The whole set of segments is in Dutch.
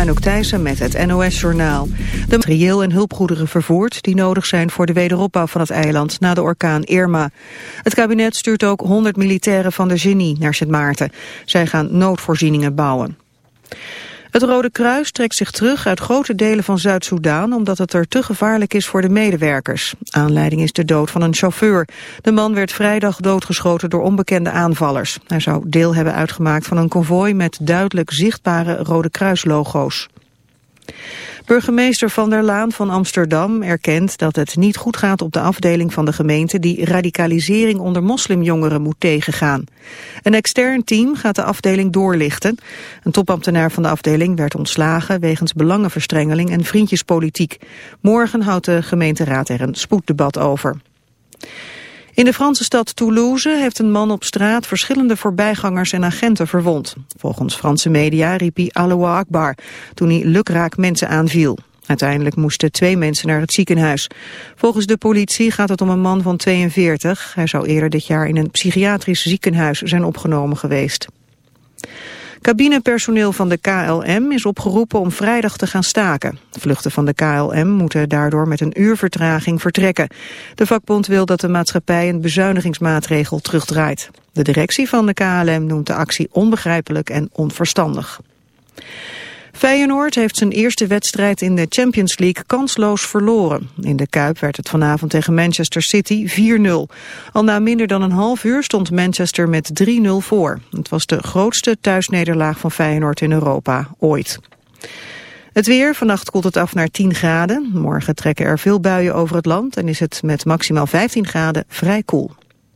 Anouk Thijssen met het NOS-journaal. De materieel en hulpgoederen vervoerd die nodig zijn voor de wederopbouw van het eiland na de orkaan Irma. Het kabinet stuurt ook 100 militairen van de Genie naar Sint Maarten. Zij gaan noodvoorzieningen bouwen. Het Rode Kruis trekt zich terug uit grote delen van Zuid-Soedan omdat het er te gevaarlijk is voor de medewerkers. Aanleiding is de dood van een chauffeur. De man werd vrijdag doodgeschoten door onbekende aanvallers. Hij zou deel hebben uitgemaakt van een konvooi met duidelijk zichtbare Rode Kruis-logo's. Burgemeester Van der Laan van Amsterdam erkent dat het niet goed gaat op de afdeling van de gemeente die radicalisering onder moslimjongeren moet tegengaan. Een extern team gaat de afdeling doorlichten. Een topambtenaar van de afdeling werd ontslagen wegens belangenverstrengeling en vriendjespolitiek. Morgen houdt de gemeenteraad er een spoeddebat over. In de Franse stad Toulouse heeft een man op straat verschillende voorbijgangers en agenten verwond. Volgens Franse media riep hij Allahu Akbar toen hij lukraak mensen aanviel. Uiteindelijk moesten twee mensen naar het ziekenhuis. Volgens de politie gaat het om een man van 42. Hij zou eerder dit jaar in een psychiatrisch ziekenhuis zijn opgenomen geweest. Cabinepersoneel van de KLM is opgeroepen om vrijdag te gaan staken. Vluchten van de KLM moeten daardoor met een uur vertraging vertrekken. De vakbond wil dat de maatschappij een bezuinigingsmaatregel terugdraait. De directie van de KLM noemt de actie onbegrijpelijk en onverstandig. Feyenoord heeft zijn eerste wedstrijd in de Champions League kansloos verloren. In de Kuip werd het vanavond tegen Manchester City 4-0. Al na minder dan een half uur stond Manchester met 3-0 voor. Het was de grootste thuisnederlaag van Feyenoord in Europa ooit. Het weer, vannacht koelt het af naar 10 graden. Morgen trekken er veel buien over het land en is het met maximaal 15 graden vrij koel.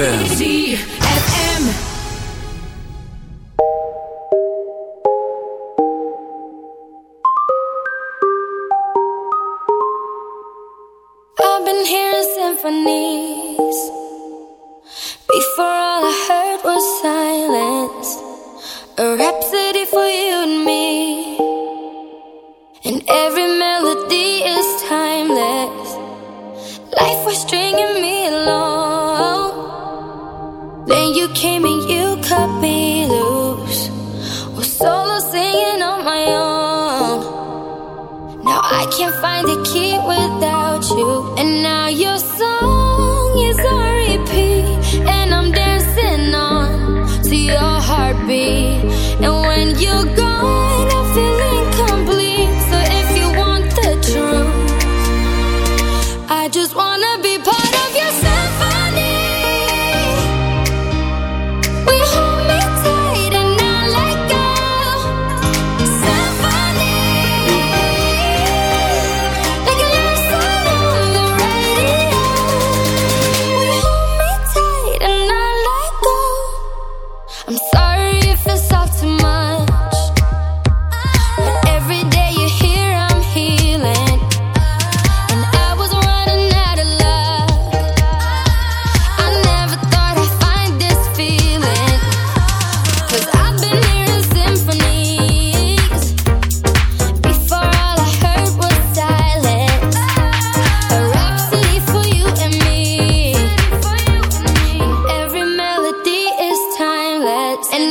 ZFM.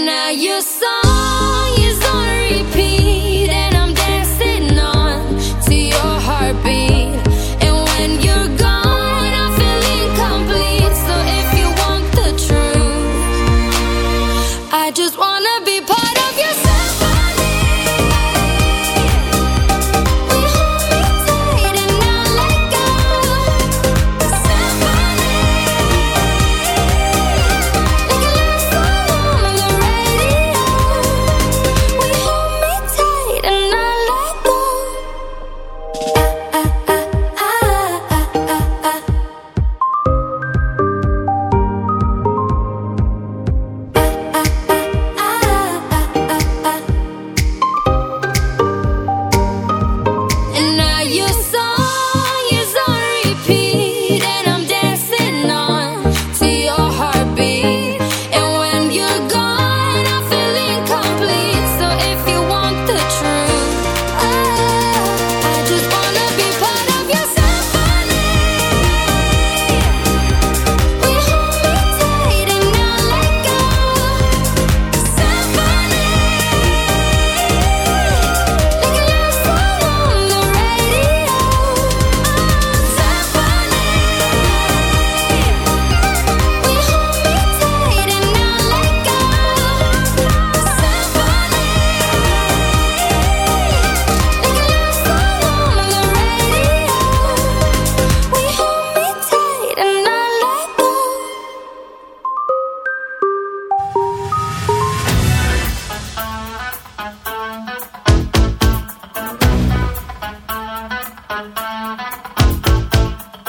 now you're so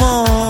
more.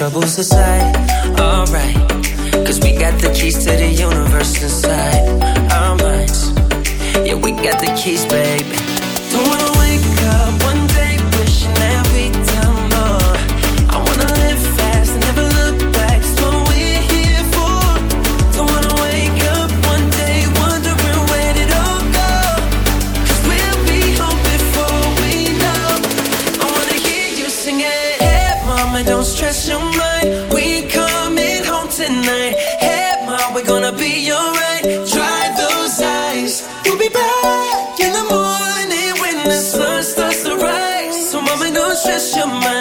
Troubles aside.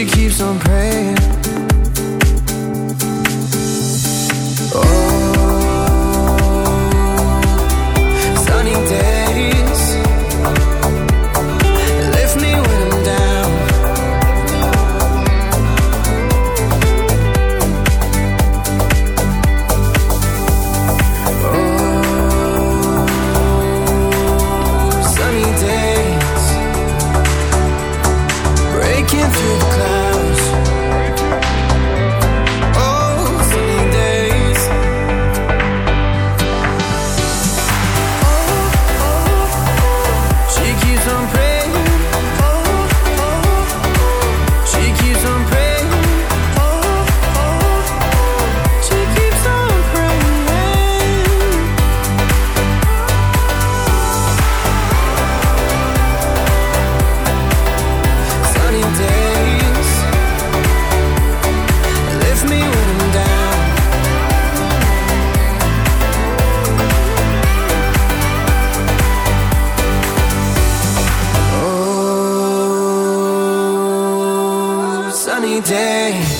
She keeps on praying. Oh, sunny days. sunny day.